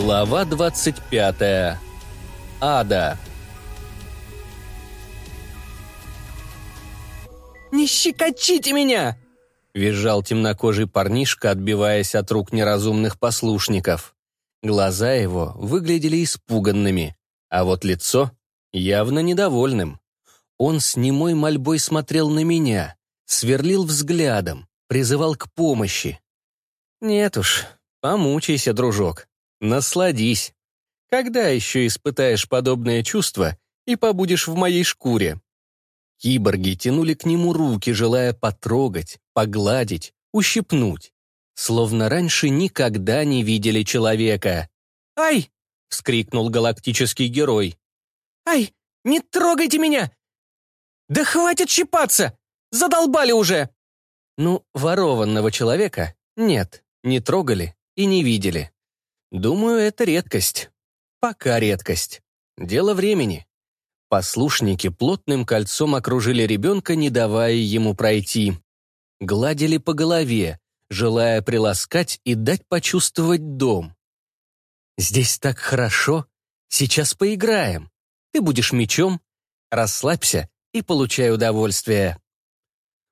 Глава 25. Ада. «Не щекочите меня!» — визжал темнокожий парнишка, отбиваясь от рук неразумных послушников. Глаза его выглядели испуганными, а вот лицо явно недовольным. Он с немой мольбой смотрел на меня, сверлил взглядом, призывал к помощи. «Нет уж, помучайся, дружок, насладись. Когда еще испытаешь подобное чувство и побудешь в моей шкуре?» Киборги тянули к нему руки, желая потрогать, погладить, ущипнуть. Словно раньше никогда не видели человека. «Ай!» — вскрикнул галактический герой. «Ай! Не трогайте меня! Да хватит щипаться! Задолбали уже!» Ну, ворованного человека нет, не трогали и не видели. Думаю, это редкость. Пока редкость. Дело времени. Послушники плотным кольцом окружили ребенка, не давая ему пройти. Гладили по голове, желая приласкать и дать почувствовать дом. «Здесь так хорошо. Сейчас поиграем. Ты будешь мечом. Расслабься и получай удовольствие».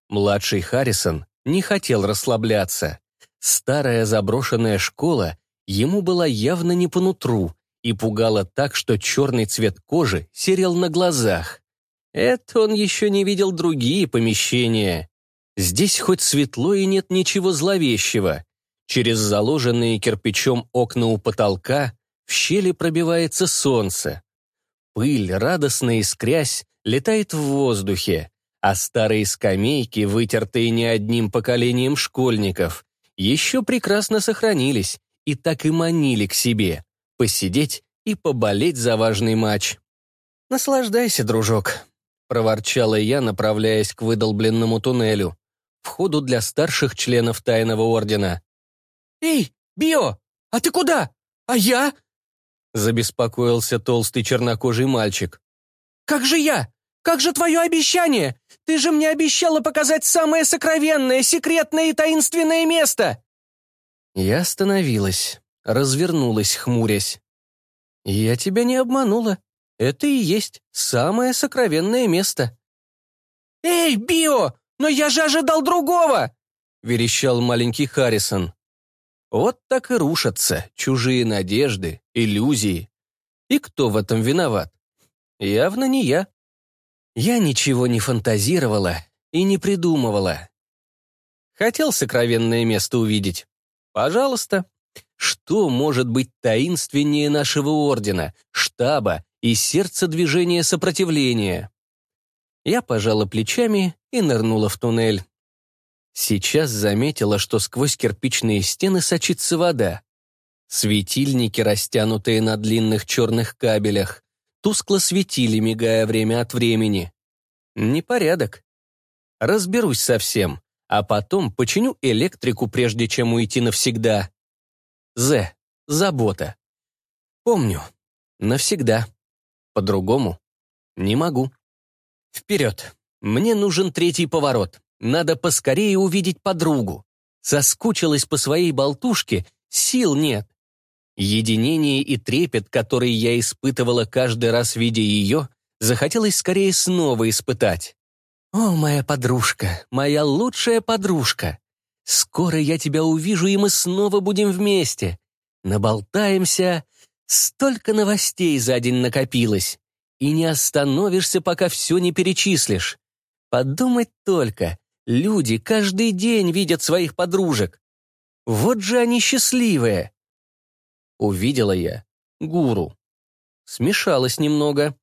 Младший Харрисон не хотел расслабляться. Старая заброшенная школа ему была явно не по нутру, и пугало так, что черный цвет кожи серел на глазах. Это он еще не видел другие помещения. Здесь хоть светло и нет ничего зловещего. Через заложенные кирпичом окна у потолка в щели пробивается солнце. Пыль, радостно искрясь, летает в воздухе, а старые скамейки, вытертые не одним поколением школьников, еще прекрасно сохранились и так и манили к себе посидеть и поболеть за важный матч. «Наслаждайся, дружок», — проворчала я, направляясь к выдолбленному туннелю, входу для старших членов Тайного Ордена. «Эй, Био, а ты куда? А я?» Забеспокоился толстый чернокожий мальчик. «Как же я? Как же твое обещание? Ты же мне обещала показать самое сокровенное, секретное и таинственное место!» Я остановилась развернулась, хмурясь. «Я тебя не обманула. Это и есть самое сокровенное место». «Эй, Био, но я же ожидал другого!» — верещал маленький Харрисон. Вот так и рушатся чужие надежды, иллюзии. И кто в этом виноват? Явно не я. Я ничего не фантазировала и не придумывала. Хотел сокровенное место увидеть? Пожалуйста. Что может быть таинственнее нашего ордена, штаба и сердца движения сопротивления? Я пожала плечами и нырнула в туннель. Сейчас заметила, что сквозь кирпичные стены сочится вода. Светильники, растянутые на длинных черных кабелях, тускло светили, мигая время от времени. Непорядок. Разберусь совсем, а потом починю электрику, прежде чем уйти навсегда. З. Забота. Помню. Навсегда. По-другому. Не могу. Вперед. Мне нужен третий поворот. Надо поскорее увидеть подругу. Соскучилась по своей болтушке, сил нет. Единение и трепет, который я испытывала каждый раз, видя ее, захотелось скорее снова испытать. О, моя подружка, моя лучшая подружка. Скоро я тебя увижу, и мы снова будем вместе. Наболтаемся. Столько новостей за день накопилось. И не остановишься, пока все не перечислишь. Подумать только, люди каждый день видят своих подружек. Вот же они счастливые. Увидела я гуру. Смешалась немного.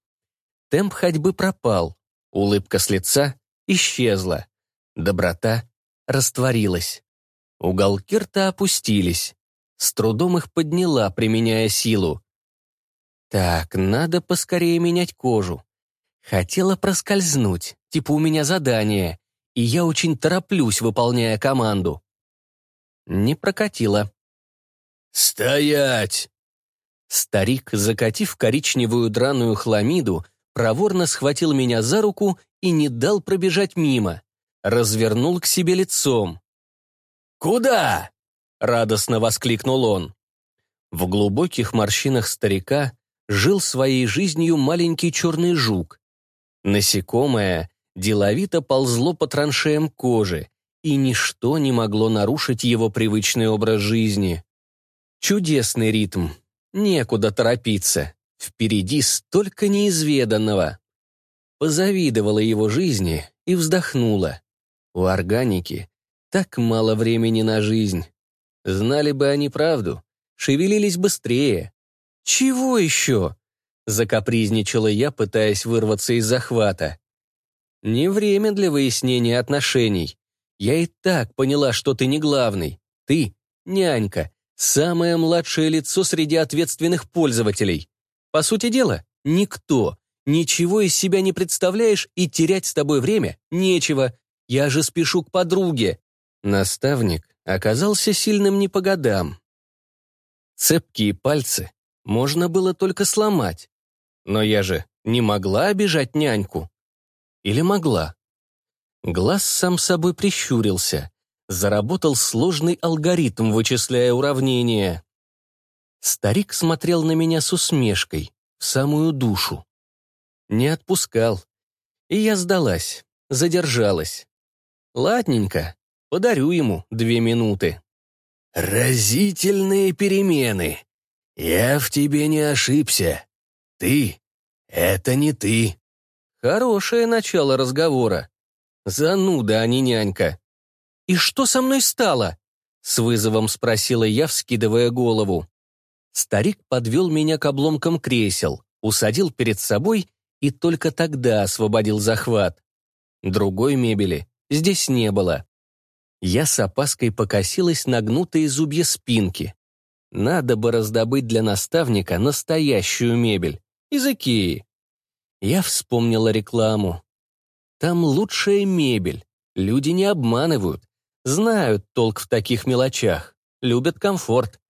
Темп ходьбы пропал. Улыбка с лица исчезла. Доброта растворилась. Уголки рта опустились. С трудом их подняла, применяя силу. Так, надо поскорее менять кожу. Хотела проскользнуть, типа у меня задание, и я очень тороплюсь, выполняя команду. Не прокатило. «Стоять!» Старик, закатив коричневую драную хламиду, проворно схватил меня за руку и не дал пробежать мимо развернул к себе лицом. «Куда?» — радостно воскликнул он. В глубоких морщинах старика жил своей жизнью маленький черный жук. Насекомое деловито ползло по траншеям кожи, и ничто не могло нарушить его привычный образ жизни. Чудесный ритм. Некуда торопиться. Впереди столько неизведанного. Позавидовала его жизни и вздохнула. У органики так мало времени на жизнь. Знали бы они правду, шевелились быстрее. «Чего еще?» — закапризничала я, пытаясь вырваться из захвата. «Не время для выяснения отношений. Я и так поняла, что ты не главный. Ты — нянька, самое младшее лицо среди ответственных пользователей. По сути дела, никто. Ничего из себя не представляешь, и терять с тобой время нечего. Я же спешу к подруге». Наставник оказался сильным не по годам. Цепкие пальцы можно было только сломать. Но я же не могла обижать няньку. Или могла? Глаз сам собой прищурился. Заработал сложный алгоритм, вычисляя уравнения. Старик смотрел на меня с усмешкой, в самую душу. Не отпускал. И я сдалась, задержалась. Ладненько, подарю ему две минуты. «Разительные перемены. Я в тебе не ошибся. Ты — это не ты». Хорошее начало разговора. Зануда, а не нянька. «И что со мной стало?» — с вызовом спросила я, вскидывая голову. Старик подвел меня к обломкам кресел, усадил перед собой и только тогда освободил захват. Другой мебели здесь не было. Я с опаской покосилась на гнутые зубья спинки. Надо бы раздобыть для наставника настоящую мебель из Икеи. Я вспомнила рекламу. Там лучшая мебель. Люди не обманывают. Знают толк в таких мелочах. Любят комфорт.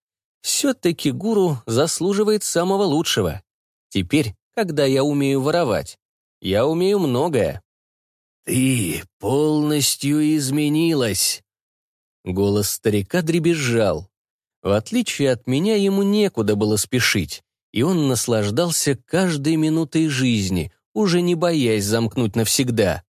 Все-таки гуру заслуживает самого лучшего. Теперь, когда я умею воровать, я умею многое. «Ты полностью изменилась!» Голос старика дребезжал. В отличие от меня, ему некуда было спешить и он наслаждался каждой минутой жизни, уже не боясь замкнуть навсегда.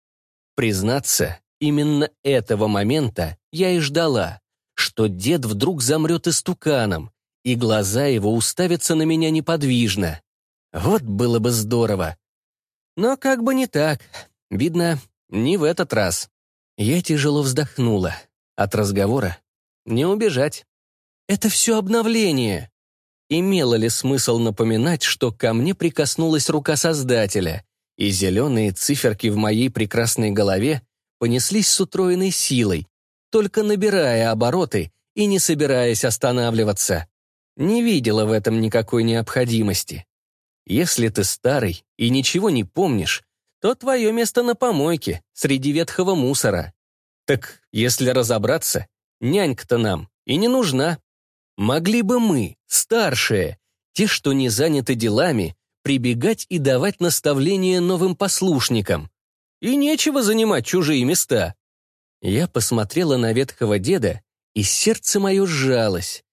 Признаться, именно этого момента я и ждала, что дед вдруг замрет истуканом, и глаза его уставятся на меня неподвижно. Вот было бы здорово. Но как бы не так. Видно, не в этот раз. Я тяжело вздохнула. От разговора не убежать. Это все обновление. Имело ли смысл напоминать, что ко мне прикоснулась рука Создателя, и зеленые циферки в моей прекрасной голове понеслись с утроенной силой, только набирая обороты и не собираясь останавливаться. Не видела в этом никакой необходимости. Если ты старый и ничего не помнишь, то твое место на помойке, среди ветхого мусора. Так, если разобраться, нянька-то нам и не нужна. Могли бы мы, старшие, те, что не заняты делами, прибегать и давать наставления новым послушникам. И нечего занимать чужие места. Я посмотрела на ветхого деда, и сердце мое сжалось.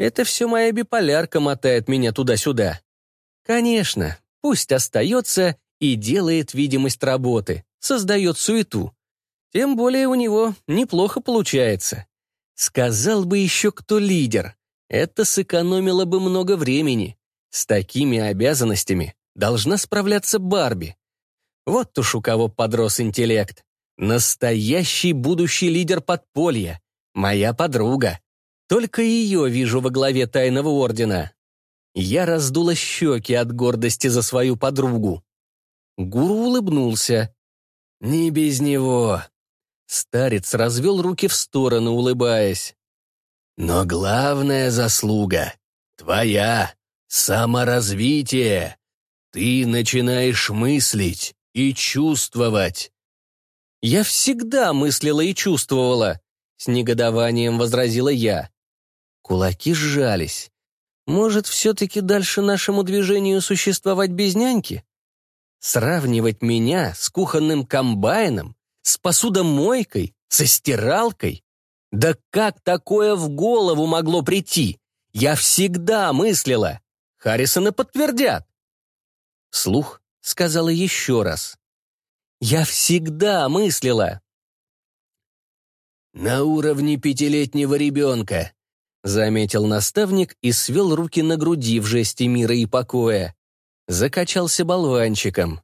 Это все моя биполярка мотает меня туда-сюда. Конечно, пусть остается и делает видимость работы, создает суету. Тем более у него неплохо получается. Сказал бы еще кто лидер. Это сэкономило бы много времени. С такими обязанностями должна справляться Барби. Вот уж у кого подрос интеллект. Настоящий будущий лидер подполья. Моя подруга. Только ее вижу во главе тайного ордена. Я раздула щеки от гордости за свою подругу. Гуру улыбнулся. «Не без него». Старец развел руки в стороны, улыбаясь. Но главная заслуга — твоя, саморазвитие. Ты начинаешь мыслить и чувствовать. Я всегда мыслила и чувствовала, с негодованием возразила я. Кулаки сжались. Может, все-таки дальше нашему движению существовать без няньки? Сравнивать меня с кухонным комбайном, с посудомойкой, со стиралкой? Да как такое в голову могло прийти? Я всегда мыслила. Харрисона подтвердят. Слух сказала еще раз. Я всегда мыслила. «На уровне пятилетнего ребенка», — заметил наставник и свел руки на груди в жесте мира и покоя. Закачался болванчиком.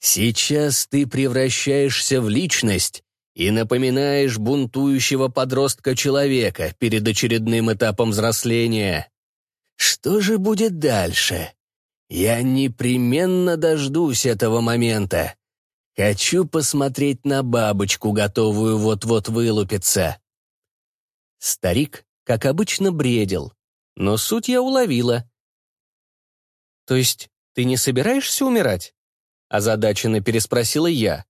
«Сейчас ты превращаешься в личность и напоминаешь бунтующего подростка-человека перед очередным этапом взросления. Что же будет дальше? Я непременно дождусь этого момента. Хочу посмотреть на бабочку, готовую вот-вот вылупиться. Старик, как обычно, бредил, но суть я уловила. «То есть ты не собираешься умирать?» озадаченно переспросила я.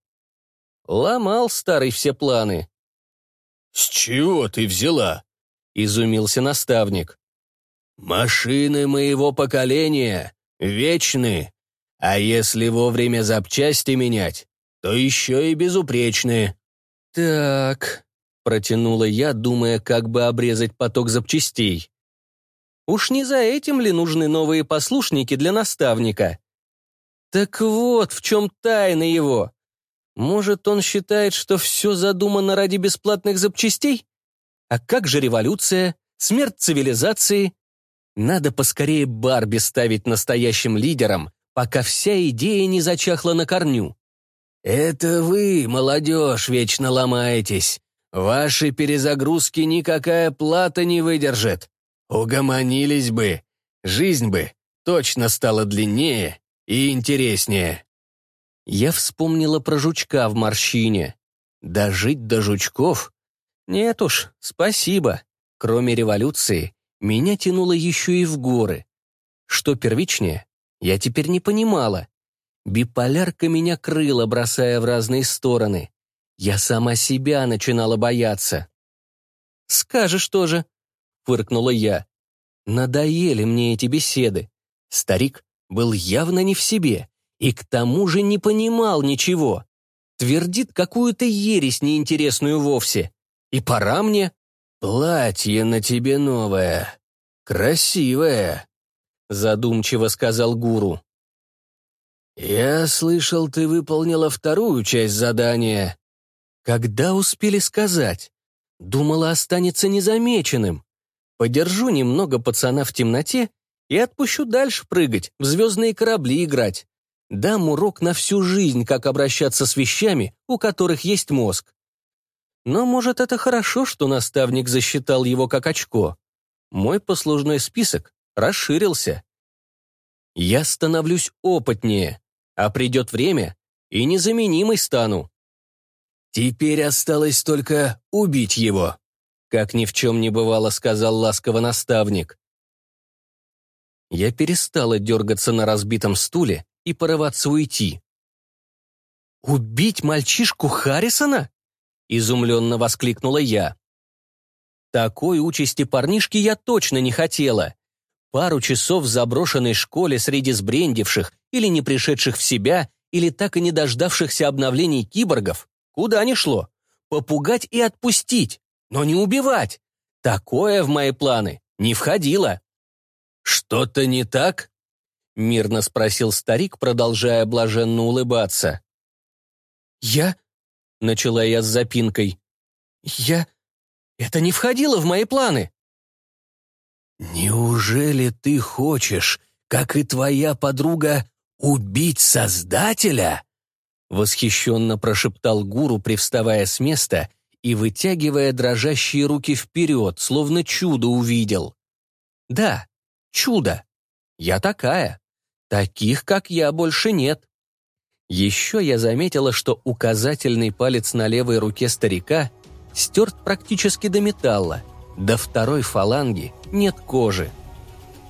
Ломал старый все планы. «С чего ты взяла?» — изумился наставник. «Машины моего поколения вечны, а если вовремя запчасти менять, то еще и безупречные». «Так», — протянула я, думая, как бы обрезать поток запчастей. «Уж не за этим ли нужны новые послушники для наставника?» «Так вот, в чем тайна его. Может, он считает, что все задумано ради бесплатных запчастей? А как же революция, смерть цивилизации? Надо поскорее Барби ставить настоящим лидером, пока вся идея не зачахла на корню. «Это вы, молодежь, вечно ломаетесь. Ваши перезагрузки никакая плата не выдержит. Угомонились бы. Жизнь бы точно стала длиннее и интереснее». Я вспомнила про жучка в морщине. Дожить до жучков? Нет уж, спасибо. Кроме революции, меня тянуло еще и в горы. Что первичнее, я теперь не понимала. Биполярка меня крыла, бросая в разные стороны. Я сама себя начинала бояться. «Скажешь тоже», — фыркнула я. Надоели мне эти беседы. Старик был явно не в себе и к тому же не понимал ничего. Твердит какую-то ересь неинтересную вовсе. И пора мне. «Платье на тебе новое. Красивое», — задумчиво сказал гуру. «Я слышал, ты выполнила вторую часть задания». «Когда успели сказать?» Думала, останется незамеченным. Подержу немного пацана в темноте и отпущу дальше прыгать, в звездные корабли играть. Дам урок на всю жизнь, как обращаться с вещами, у которых есть мозг. Но, может, это хорошо, что наставник засчитал его как очко. Мой послужной список расширился. Я становлюсь опытнее, а придет время, и незаменимый стану. Теперь осталось только убить его, как ни в чем не бывало, сказал ласково наставник. Я перестала дергаться на разбитом стуле и порываться уйти. «Убить мальчишку Харрисона?» — изумленно воскликнула я. Такой участи парнишки я точно не хотела. Пару часов в заброшенной школе среди сбрендивших или не пришедших в себя, или так и не дождавшихся обновлений киборгов. Куда ни шло. Попугать и отпустить, но не убивать. Такое в мои планы не входило. «Что-то не так?» — мирно спросил старик, продолжая блаженно улыбаться. «Я?» — начала я с запинкой. «Я? Это не входило в мои планы». «Неужели ты хочешь, как и твоя подруга, убить Создателя?» Восхищенно прошептал гуру, привставая с места и вытягивая дрожащие руки вперед, словно чудо увидел. «Да, чудо. Я такая. Таких, как я, больше нет. Еще я заметила, что указательный палец на левой руке старика стерт практически до металла, до второй фаланги нет кожи.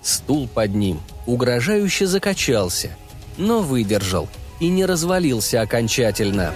Стул под ним угрожающе закачался, но выдержал и не развалился окончательно.